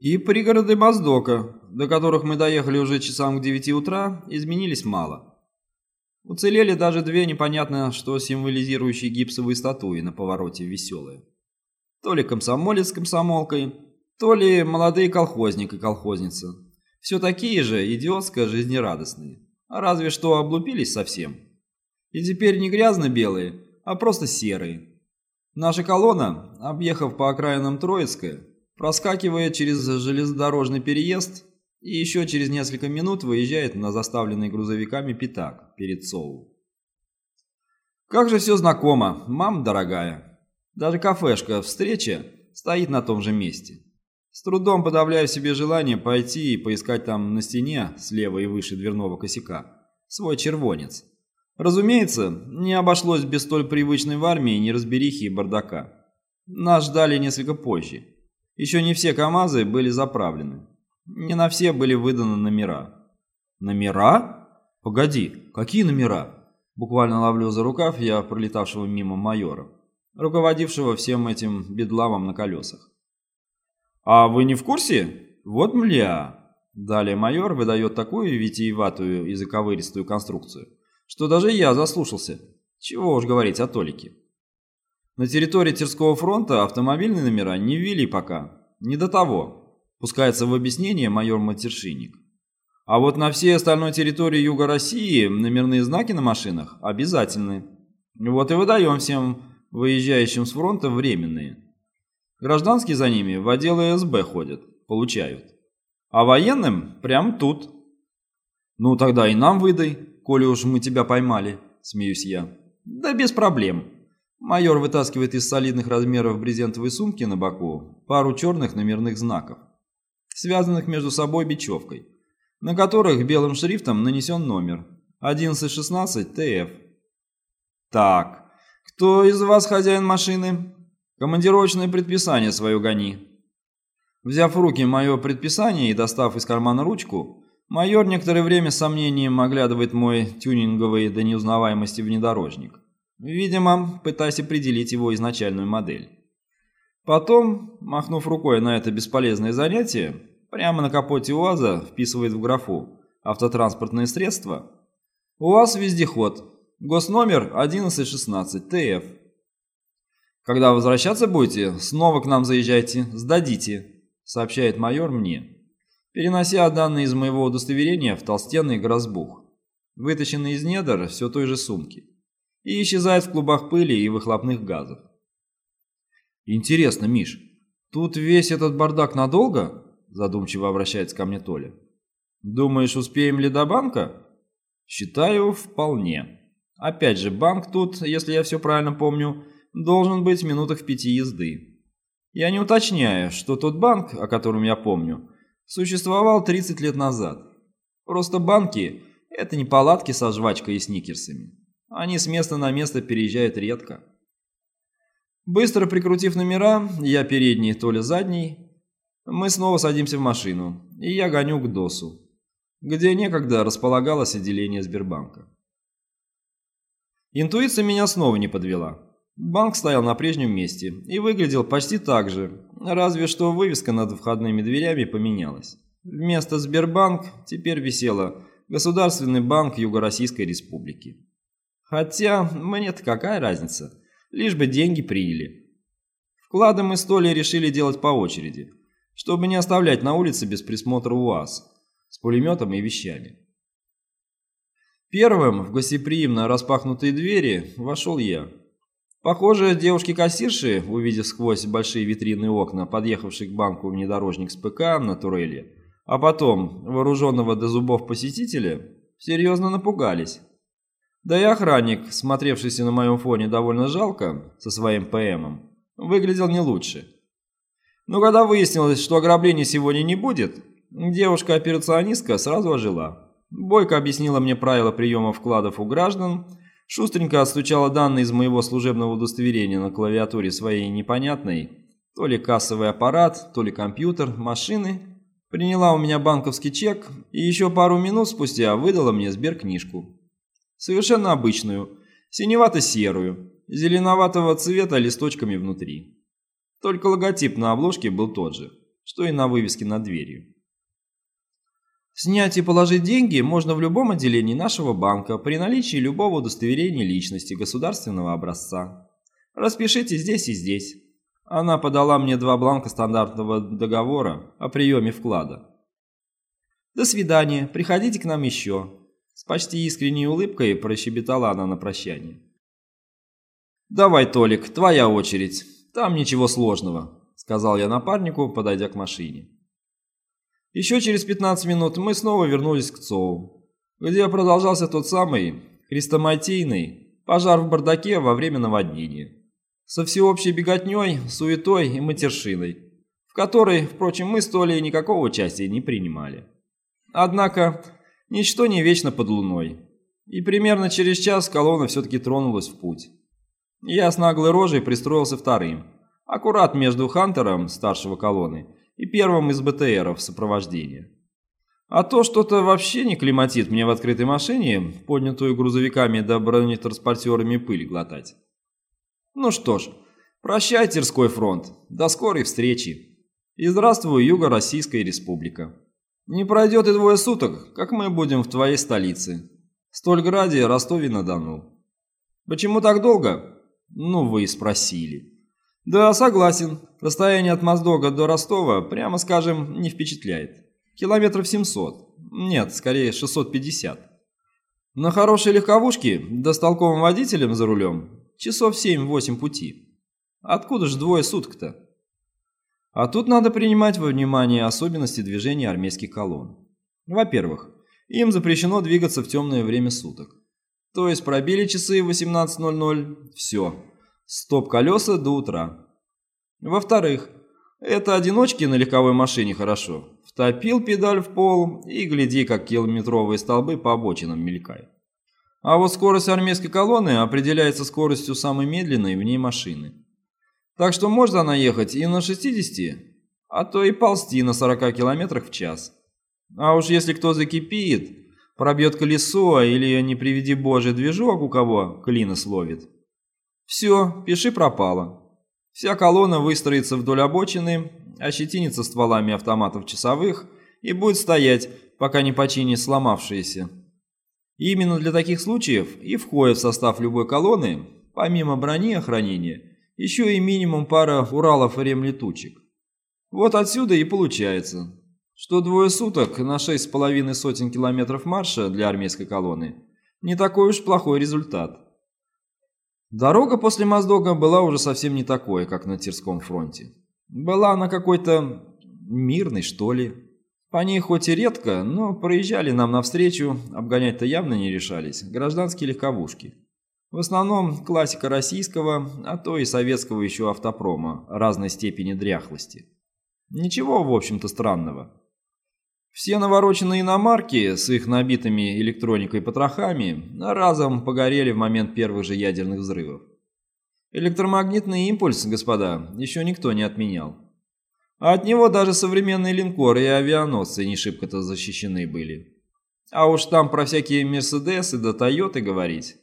И пригороды Моздока, до которых мы доехали уже часам к девяти утра, изменились мало. Уцелели даже две непонятно что символизирующие гипсовые статуи на повороте веселые. То ли комсомолец с комсомолкой, то ли молодые колхозник и колхозница. Все такие же идиотско жизнерадостные. А разве что облупились совсем. И теперь не грязно-белые, а просто серые. Наша колонна, объехав по окраинам Троицкое, проскакивает через железнодорожный переезд и еще через несколько минут выезжает на заставленный грузовиками пятак перед Соу. Как же все знакомо, мам дорогая. Даже кафешка «Встреча» стоит на том же месте. С трудом подавляю себе желание пойти и поискать там на стене, слева и выше дверного косяка, свой червонец. Разумеется, не обошлось без столь привычной в армии неразберихи и бардака. Нас ждали несколько позже. Еще не все КАМАЗы были заправлены. Не на все были выданы номера. Номера? Погоди, какие номера? Буквально ловлю за рукав я пролетавшего мимо майора, руководившего всем этим бедламом на колесах. А вы не в курсе? Вот мля. Далее майор выдает такую витиеватую и заковыристую конструкцию, что даже я заслушался. Чего уж говорить о Толике. На территории Терского фронта автомобильные номера не ввели пока. Не до того. Пускается в объяснение майор Матершинник. А вот на всей остальной территории Юга России номерные знаки на машинах обязательны. Вот и выдаем всем выезжающим с фронта временные. Гражданские за ними в отделы СБ ходят, получают. А военным прям тут. Ну тогда и нам выдай, коли уж мы тебя поймали, смеюсь я. Да без проблем. Майор вытаскивает из солидных размеров брезентовой сумки на боку пару черных номерных знаков, связанных между собой бечевкой, на которых белым шрифтом нанесен номер 1116 ТФ. Так, кто из вас хозяин машины? Командировочное предписание свое гони. Взяв в руки мое предписание и достав из кармана ручку, майор некоторое время с сомнением оглядывает мой тюнинговый до неузнаваемости внедорожник. Видимо, пытаясь определить его изначальную модель. Потом, махнув рукой на это бесполезное занятие, прямо на капоте УАЗа вписывает в графу «Автотранспортные средства» УАЗ-вездеход, госномер 1116 ТФ. Когда возвращаться будете, снова к нам заезжайте, сдадите, сообщает майор мне, перенося данные из моего удостоверения в толстенный грозбух, вытащенный из недр все той же сумки и исчезает в клубах пыли и выхлопных газов. «Интересно, Миш, тут весь этот бардак надолго?» задумчиво обращается ко мне Толя. «Думаешь, успеем ли до банка?» «Считаю, вполне. Опять же, банк тут, если я все правильно помню, должен быть в минутах пяти езды. Я не уточняю, что тот банк, о котором я помню, существовал 30 лет назад. Просто банки – это не палатки со жвачкой и сникерсами. Они с места на место переезжают редко. Быстро прикрутив номера, я передний, то ли задний, мы снова садимся в машину, и я гоню к ДОСу, где некогда располагалось отделение Сбербанка. Интуиция меня снова не подвела. Банк стоял на прежнем месте и выглядел почти так же, разве что вывеска над входными дверями поменялась. Вместо Сбербанк теперь висела Государственный банк Юго-Российской Республики. Хотя мне-то какая разница, лишь бы деньги приняли. Вклады мы с Толей решили делать по очереди, чтобы не оставлять на улице без присмотра УАЗ с пулеметом и вещами. Первым в гостеприимно распахнутые двери вошел я. Похоже, девушки-кассирши, увидев сквозь большие витринные окна подъехавший к банку внедорожник с ПК на турели, а потом вооруженного до зубов посетителя, серьезно напугались. Да и охранник, смотревшийся на моем фоне довольно жалко, со своим ПМом, выглядел не лучше. Но когда выяснилось, что ограбления сегодня не будет, девушка-операционистка сразу ожила. Бойко объяснила мне правила приема вкладов у граждан, шустренько отстучала данные из моего служебного удостоверения на клавиатуре своей непонятной, то ли кассовый аппарат, то ли компьютер, машины, приняла у меня банковский чек и еще пару минут спустя выдала мне сберкнижку. Совершенно обычную, синевато-серую, зеленоватого цвета листочками внутри. Только логотип на обложке был тот же, что и на вывеске над дверью. Снять и положить деньги можно в любом отделении нашего банка при наличии любого удостоверения личности государственного образца. Распишите здесь и здесь. Она подала мне два бланка стандартного договора о приеме вклада. До свидания, приходите к нам еще. С почти искренней улыбкой прощебетала она на прощание. «Давай, Толик, твоя очередь. Там ничего сложного», — сказал я напарнику, подойдя к машине. Еще через 15 минут мы снова вернулись к ЦОУ, где продолжался тот самый хрестоматийный пожар в бардаке во время наводнения. Со всеобщей беготней, суетой и матершиной, в которой, впрочем, мы с Толей никакого участия не принимали. Однако, ничто не вечно под луной, и примерно через час колонна все-таки тронулась в путь. Я с наглой рожей пристроился вторым, аккурат между Хантером, старшего колонны, и первым из БТРов сопровождения. А то что-то вообще не климатит мне в открытой машине, поднятую грузовиками да бронетранспортерами пыль глотать. Ну что ж, прощай, Терской фронт, до скорой встречи. И здравствуй, Юго-Российская Республика. Не пройдет и двое суток, как мы будем в твоей столице. Стольграде, Ростове-на-Дону. Почему так долго? Ну, вы и спросили. Да, согласен. Расстояние от Моздога до Ростова, прямо скажем, не впечатляет. Километров 700. Нет, скорее 650. На хорошей легковушке, да с толковым водителем за рулем, часов 7-8 пути. Откуда же двое суток-то? А тут надо принимать во внимание особенности движения армейских колонн. Во-первых, им запрещено двигаться в темное время суток. То есть пробили часы 18.00, все, стоп-колеса до утра. Во-вторых, это одиночки на легковой машине хорошо. Втопил педаль в пол и гляди, как километровые столбы по обочинам мелькают. А вот скорость армейской колонны определяется скоростью самой медленной в ней машины. Так что может она ехать и на 60, а то и ползти на 40 км в час. А уж если кто закипит, пробьет колесо или, не приведи боже, движок у кого клина словит. Все, пиши пропало. Вся колонна выстроится вдоль обочины, ощетинится стволами автоматов часовых и будет стоять, пока не починит сломавшиеся. Именно для таких случаев и входит в состав любой колонны, помимо брони и охранения, еще и минимум пара Уралов и ремлетучек. Вот отсюда и получается, что двое суток на шесть с половиной сотен километров марша для армейской колонны не такой уж плохой результат. Дорога после Моздога была уже совсем не такой, как на Тирском фронте. Была она какой-то мирной, что ли. По ней хоть и редко, но проезжали нам навстречу, обгонять-то явно не решались, гражданские легковушки. В основном классика российского, а то и советского еще автопрома разной степени дряхлости. Ничего, в общем-то, странного. Все навороченные иномарки с их набитыми электроникой потрохами разом погорели в момент первых же ядерных взрывов. Электромагнитный импульс, господа, еще никто не отменял. А от него даже современные линкоры и авианосцы не шибко-то защищены были. А уж там про всякие Мерседесы да Тойоты говорить.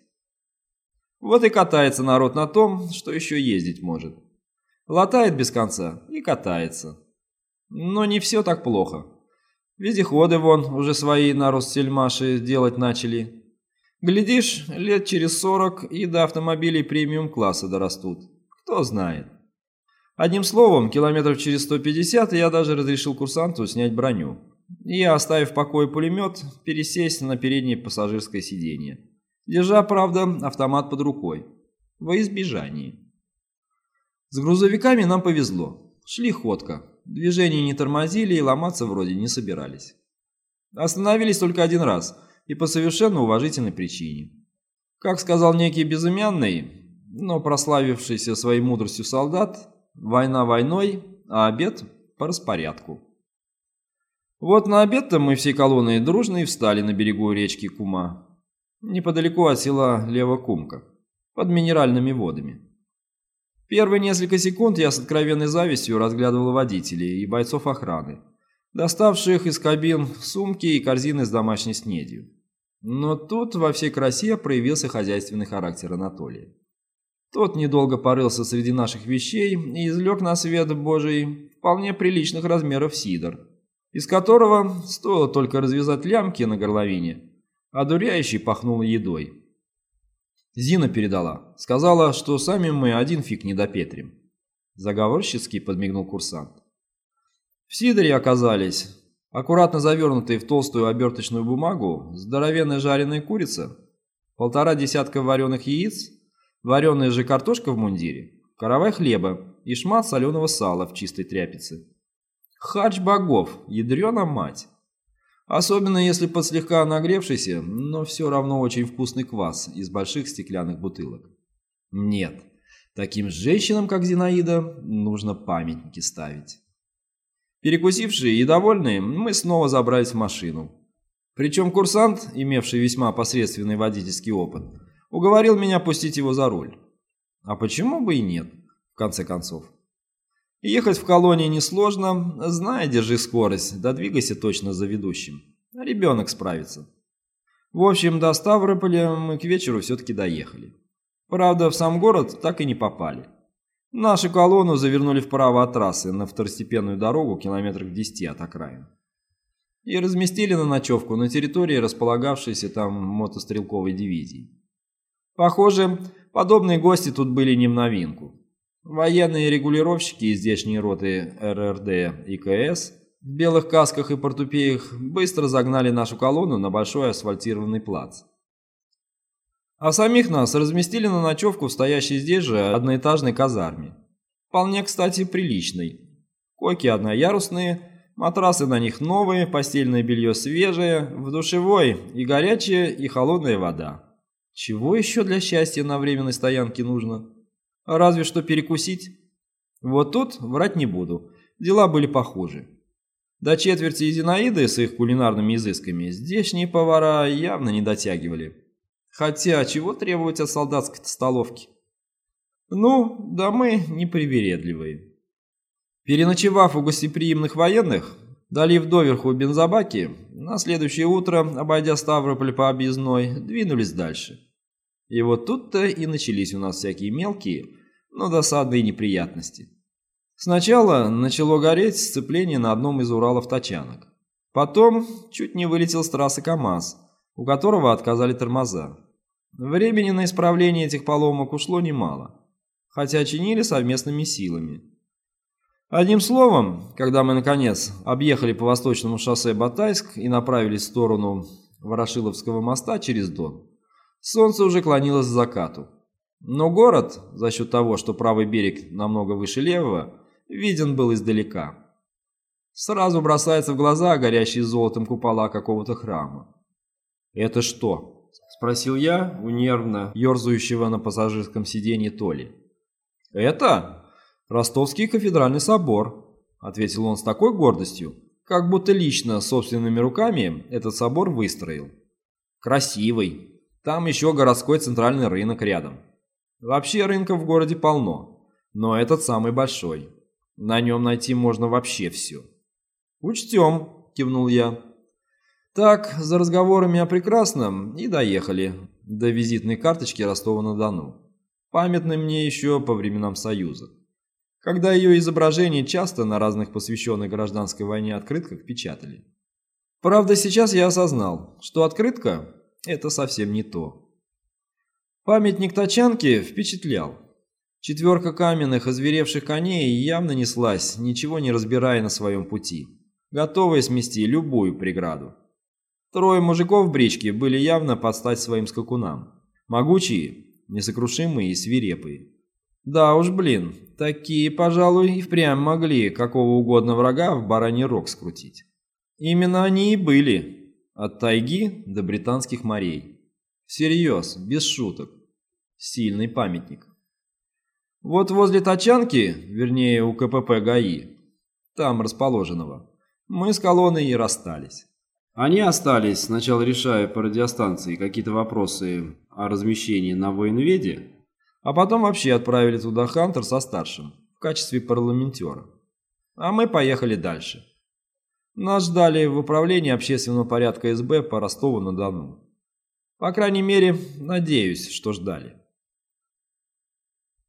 Вот и катается народ на том, что еще ездить может. Латает без конца и катается. Но не все так плохо. Вездеходы вон уже свои на Россельмаше делать начали. Глядишь, лет через сорок и до автомобилей премиум-класса дорастут. Кто знает. Одним словом, километров через 150 я даже разрешил курсанту снять броню. И, оставив в покое пулемет, пересесть на переднее пассажирское сиденье. Держа, правда, автомат под рукой. Во избежании. С грузовиками нам повезло. Шли ходка. Движение не тормозили и ломаться вроде не собирались. Остановились только один раз, и по совершенно уважительной причине. Как сказал некий безымянный, но прославившийся своей мудростью солдат, война войной, а обед по распорядку. Вот на обед-то мы всей колонной дружно и встали на берегу речки Кума, неподалеку от села Левокумка, под минеральными водами. Первые несколько секунд я с откровенной завистью разглядывал водителей и бойцов охраны, доставших из кабин сумки и корзины с домашней снедью. Но тут во всей красе проявился хозяйственный характер Анатолия. Тот недолго порылся среди наших вещей и извлек на свет Божий вполне приличных размеров сидр, из которого стоило только развязать лямки на горловине, а дуряющий пахнул едой. Зина передала. Сказала, что сами мы один фиг не допетрим. Заговорщицки подмигнул курсант. В сидоре оказались аккуратно завернутые в толстую оберточную бумагу здоровенная жареная курица, полтора десятка вареных яиц, вареная же картошка в мундире, каравай хлеба и шмат соленого сала в чистой тряпице. Хач богов, ядрена мать. Особенно если под слегка нагревшийся, но все равно очень вкусный квас из больших стеклянных бутылок. Нет, таким женщинам, как Зинаида, нужно памятники ставить. Перекусившие и довольные, мы снова забрались в машину. Причем курсант, имевший весьма посредственный водительский опыт, уговорил меня пустить его за руль. А почему бы и нет, в конце концов. Ехать в колонии несложно, знай, держи скорость, да двигайся точно за ведущим. Ребенок справится. В общем, до Ставрополя мы к вечеру все-таки доехали. Правда, в сам город так и не попали. Нашу колонну завернули вправо от трассы на второстепенную дорогу километрах в 10 от окраин. И разместили на ночевку на территории располагавшейся там мотострелковой дивизии. Похоже, подобные гости тут были не в новинку. Военные регулировщики из здешней роты РРД и КС в белых касках и портупеях быстро загнали нашу колонну на большой асфальтированный плац. А самих нас разместили на ночевку в стоящей здесь же одноэтажной казарме. Вполне, кстати, приличной. Койки одноярусные, матрасы на них новые, постельное белье свежее, в душевой и горячая, и холодная вода. Чего еще для счастья на временной стоянке нужно? Разве что перекусить. Вот тут врать не буду. Дела были похожи. До четверти Зинаиды с их кулинарными изысками здешние повара явно не дотягивали. Хотя, чего требовать от солдатской столовки? Ну, да мы непривередливые. Переночевав у гостеприимных военных, долив доверху бензобаки, на следующее утро, обойдя Ставрополь по объездной, двинулись дальше. И вот тут-то и начались у нас всякие мелкие, но досадные неприятности. Сначала начало гореть сцепление на одном из Уралов тачанок. Потом чуть не вылетел с трассы КАМАЗ, у которого отказали тормоза. Времени на исправление этих поломок ушло немало, хотя чинили совместными силами. Одним словом, когда мы, наконец, объехали по восточному шоссе Батайск и направились в сторону Ворошиловского моста через Дон, солнце уже клонилось к закату. Но город, за счет того, что правый берег намного выше левого, виден был издалека. Сразу бросается в глаза горящие золотом купола какого-то храма. «Это что?» – спросил я у нервно ерзающего на пассажирском сиденье Толи. «Это Ростовский кафедральный собор», – ответил он с такой гордостью, как будто лично собственными руками этот собор выстроил. «Красивый. Там еще городской центральный рынок рядом. Вообще рынков в городе полно, но этот самый большой. На нем найти можно вообще все. «Учтем», – кивнул я. Так, за разговорами о прекрасном и доехали до визитной карточки Ростова-на-Дону, памятной мне еще по временам Союза, когда ее изображение часто на разных посвященных гражданской войне открытках печатали. Правда, сейчас я осознал, что открытка – это совсем не то. Памятник тачанки впечатлял. Четверка каменных, озверевших коней явно неслась, ничего не разбирая на своем пути, готовая смести любую преграду. Трое мужиков в бричке были явно под стать своим скакунам. Могучие, несокрушимые и свирепые. Да уж, блин, такие, пожалуй, и впрямь могли какого угодно врага в бараний рог скрутить. Именно они и были, от тайги до британских морей. Всерьез, без шуток. Сильный памятник. Вот возле Тачанки, вернее у КПП ГАИ, там расположенного, мы с колонной и расстались. Они остались, сначала решая по радиостанции какие-то вопросы о размещении на военведе, а потом вообще отправили туда Хантер со старшим в качестве парламентера. А мы поехали дальше. Нас ждали в управлении общественного порядка СБ по Ростову-на-Дону. По крайней мере, надеюсь, что ждали.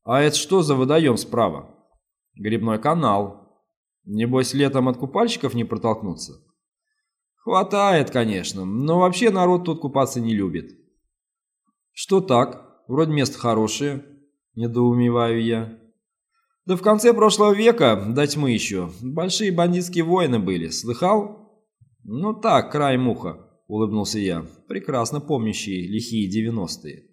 А это что за водоем справа? Грибной канал. Небось, летом от купальщиков не протолкнуться? Хватает, конечно, но вообще народ тут купаться не любит. Что так? Вроде место хорошее, недоумеваю я. Да в конце прошлого века, до тьмы еще, большие бандитские войны были, слыхал? Ну так, край муха, улыбнулся я, прекрасно помнящий лихие девяностые.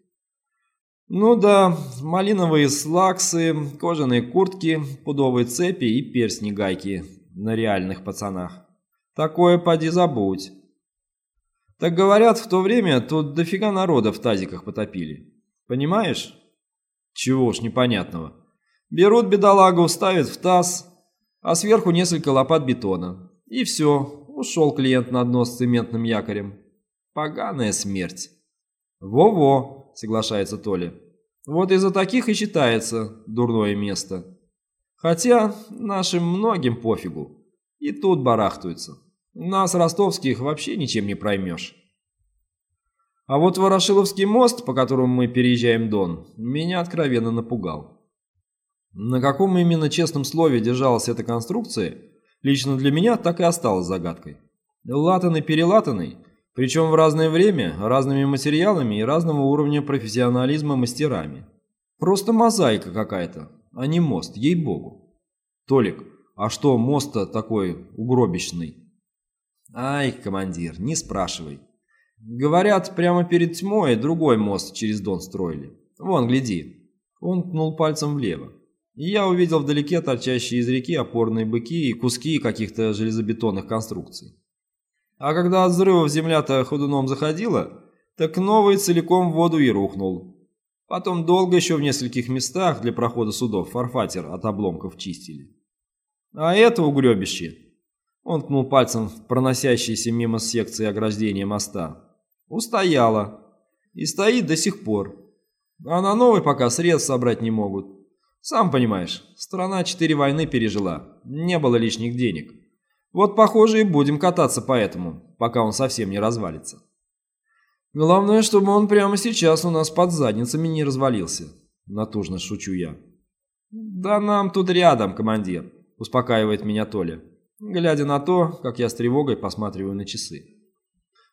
Ну да, малиновые слаксы, кожаные куртки, пудовые цепи и перстни-гайки на реальных пацанах. Такое поди забудь. Так говорят, в то время тут дофига народа в тазиках потопили. Понимаешь? Чего ж непонятного. Берут бедолагу, ставят в таз, а сверху несколько лопат бетона. И все, ушел клиент на дно с цементным якорем. Поганая смерть. Во-во соглашается Толя. Вот из-за таких и считается дурное место. Хотя нашим многим пофигу. И тут барахтаются. Нас, ростовских, вообще ничем не проймешь. А вот Ворошиловский мост, по которому мы переезжаем Дон, меня откровенно напугал. На каком именно честном слове держалась эта конструкция, лично для меня так и осталось загадкой. Латанный-перелатанный, причем в разное время, разными материалами и разного уровня профессионализма мастерами. Просто мозаика какая-то, а не мост, ей-богу. Толик, а что мост-то такой угробищный? Ай, командир, не спрашивай. Говорят, прямо перед тьмой другой мост через Дон строили. Вон, гляди. Он ткнул пальцем влево. И я увидел вдалеке торчащие из реки опорные быки и куски каких-то железобетонных конструкций. А когда от взрывов земля-то ходуном заходила, так новый целиком в воду и рухнул. Потом долго еще в нескольких местах для прохода судов фарфатер от обломков чистили. А это угребище, он ткнул пальцем в проносящиеся мимо секции ограждения моста, устояло и стоит до сих пор. А на новый пока средств собрать не могут. Сам понимаешь, страна четыре войны пережила, не было лишних денег. Вот, похоже, и будем кататься по этому, пока он совсем не развалится. Главное, чтобы он прямо сейчас у нас под задницами не развалился. Натужно шучу я. Да нам тут рядом, командир, успокаивает меня Толя, глядя на то, как я с тревогой посматриваю на часы.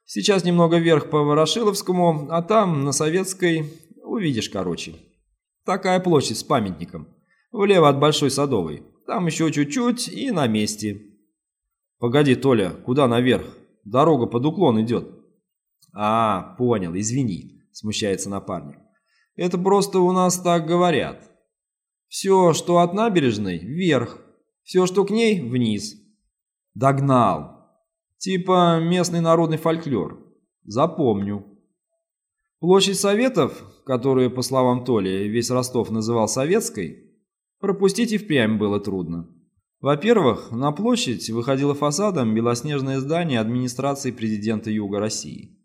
Сейчас немного вверх по Ворошиловскому, а там, на Советской, увидишь, короче. Такая площадь с памятником. Влево от Большой Садовой. Там еще чуть-чуть и на месте. «Погоди, Толя, куда наверх? Дорога под уклон идет». «А, понял, извини», — смущается напарник. «Это просто у нас так говорят. Все, что от набережной, вверх. Все, что к ней, вниз». «Догнал. Типа местный народный фольклор. Запомню». Площадь Советов, которую, по словам Толи, весь Ростов называл Советской, пропустить и впрямь было трудно. Во-первых, на площадь выходило фасадом белоснежное здание администрации президента Юга России.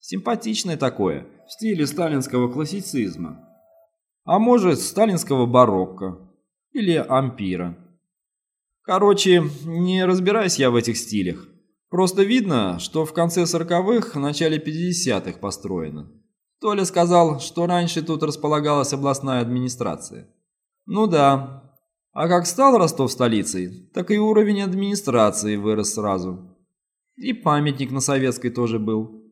Симпатичное такое, в стиле сталинского классицизма. А может, сталинского барокко. Или ампира. Короче, не разбираюсь я в этих стилях. Просто видно, что в конце 40-х, начале 50-х построено. Толя сказал, что раньше тут располагалась областная администрация. Ну да, а как стал Ростов столицей, так и уровень администрации вырос сразу. И памятник на Советской тоже был.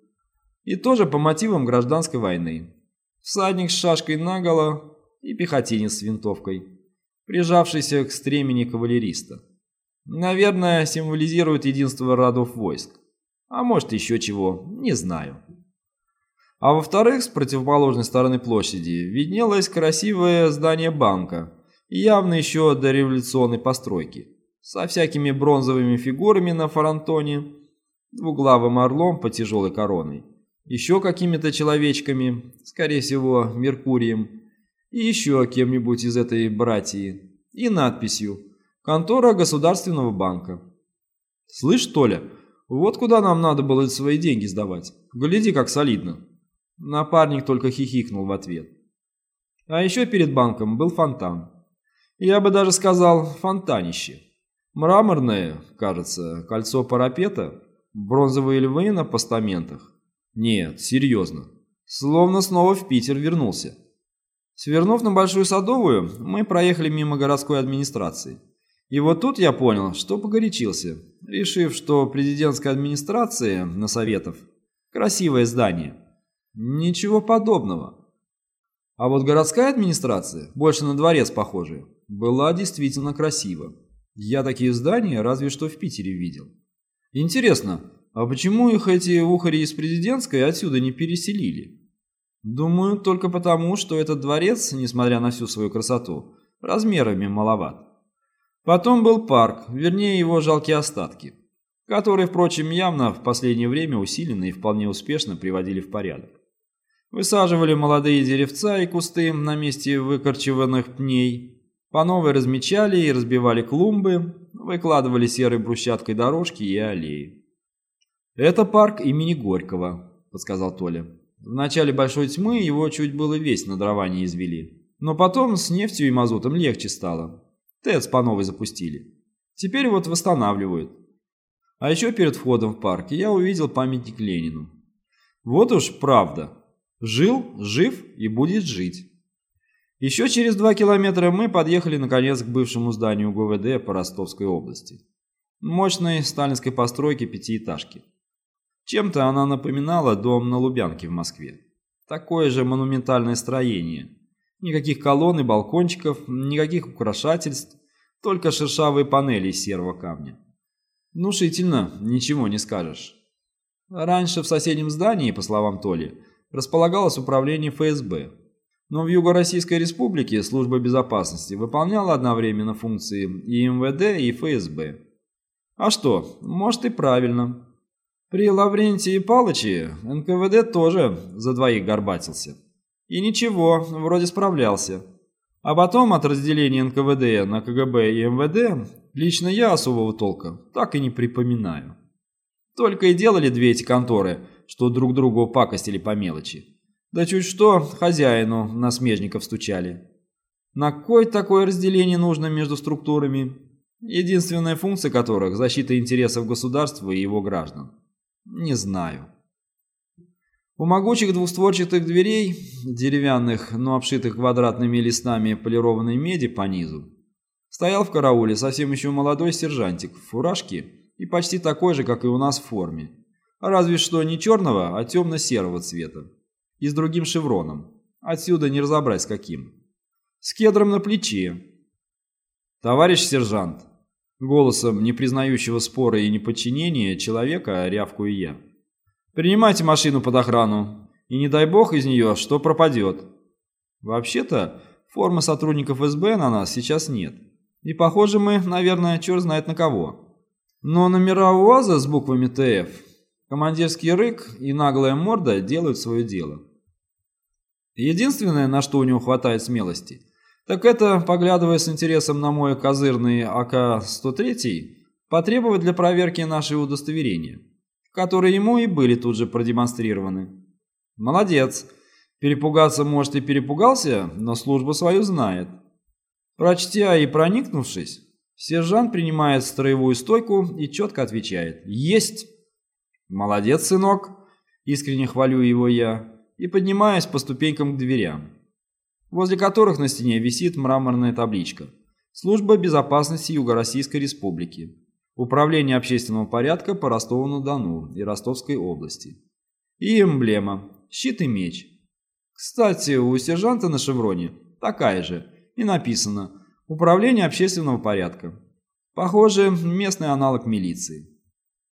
И тоже по мотивам гражданской войны. Всадник с шашкой наголо и пехотинец с винтовкой, прижавшийся к стремени кавалериста. Наверное, символизирует единство родов войск. А может еще чего, не знаю. А во-вторых, с противоположной стороны площади виднелось красивое здание банка – явно еще до революционной постройки, со всякими бронзовыми фигурами на фронтоне, двуглавым орлом по тяжелой короной, еще какими-то человечками, скорее всего, Меркурием, и еще кем-нибудь из этой братьи, и надписью «Контора Государственного банка». «Слышь, Толя, вот куда нам надо было свои деньги сдавать. Гляди, как солидно». Напарник только хихикнул в ответ. А еще перед банком был фонтан. Я бы даже сказал фонтанище. Мраморное, кажется, кольцо парапета, бронзовые львы на постаментах. Нет, серьезно. Словно снова в Питер вернулся. Свернув на Большую Садовую, мы проехали мимо городской администрации. И вот тут я понял, что погорячился, решив, что президентская администрация на Советов – красивое здание. Ничего подобного. А вот городская администрация, больше на дворец похожая, была действительно красива. Я такие здания разве что в Питере видел. Интересно, а почему их эти ухари из президентской отсюда не переселили? Думаю, только потому, что этот дворец, несмотря на всю свою красоту, размерами маловат. Потом был парк, вернее его жалкие остатки, которые, впрочем, явно в последнее время усиленно и вполне успешно приводили в порядок. Высаживали молодые деревца и кусты на месте выкорчеванных пней, по новой размечали и разбивали клумбы, выкладывали серой брусчаткой дорожки и аллеи. «Это парк имени Горького», — подсказал Толя. В начале большой тьмы его чуть было весь на дрова не извели. Но потом с нефтью и мазутом легче стало. ТЭЦ по новой запустили. Теперь вот восстанавливают. А еще перед входом в парк я увидел памятник Ленину. Вот уж правда. Жил, жив и будет жить. Еще через два километра мы подъехали наконец к бывшему зданию ГУВД по Ростовской области. Мощной сталинской постройки пятиэтажки. Чем-то она напоминала дом на Лубянке в Москве. Такое же монументальное строение. Никаких колонн и балкончиков, никаких украшательств, только шершавые панели из серого камня. Внушительно, ничего не скажешь. Раньше в соседнем здании, по словам Толи, располагалось управление ФСБ. Но в Юго-Российской Республике служба безопасности выполняла одновременно функции и МВД, и ФСБ. А что, может и правильно. При Лаврентии Палыче НКВД тоже за двоих горбатился. И ничего, вроде справлялся. А потом от разделения НКВД на КГБ и МВД лично я особого толка так и не припоминаю. Только и делали две эти конторы, что друг другу пакостили по мелочи. Да чуть что, хозяину на смежников стучали. На кой такое разделение нужно между структурами? Единственная функция которых – защита интересов государства и его граждан. Не знаю. У могучих двустворчатых дверей, деревянных, но обшитых квадратными листами полированной меди по низу, стоял в карауле совсем еще молодой сержантик в фуражке и почти такой же, как и у нас в форме. Разве что не черного, а темно-серого цвета. И с другим шевроном. Отсюда не разобрать с каким. С кедром на плече. «Товарищ сержант!» Голосом, не признающего спора и неподчинения человека, рявкую я. Принимайте машину под охрану, и не дай бог из нее, что пропадет. Вообще-то, формы сотрудников СБ на нас сейчас нет. И похоже мы, наверное, черт знает на кого. Но номера УАЗа с буквами ТФ, командирский рык и наглая морда делают свое дело. Единственное, на что у него хватает смелости, так это, поглядывая с интересом на мой козырный АК-103, потребовать для проверки нашего удостоверения которые ему и были тут же продемонстрированы. Молодец. Перепугаться, может, и перепугался, но службу свою знает. Прочтя и проникнувшись, сержант принимает строевую стойку и четко отвечает «Есть!» «Молодец, сынок!» Искренне хвалю его я и поднимаюсь по ступенькам к дверям, возле которых на стене висит мраморная табличка «Служба безопасности Юго-Российской Республики». Управление общественного порядка по Ростову-на-Дону и Ростовской области. И эмблема – щит и меч. Кстати, у сержанта на шевроне такая же, и написано «Управление общественного порядка». Похоже, местный аналог милиции.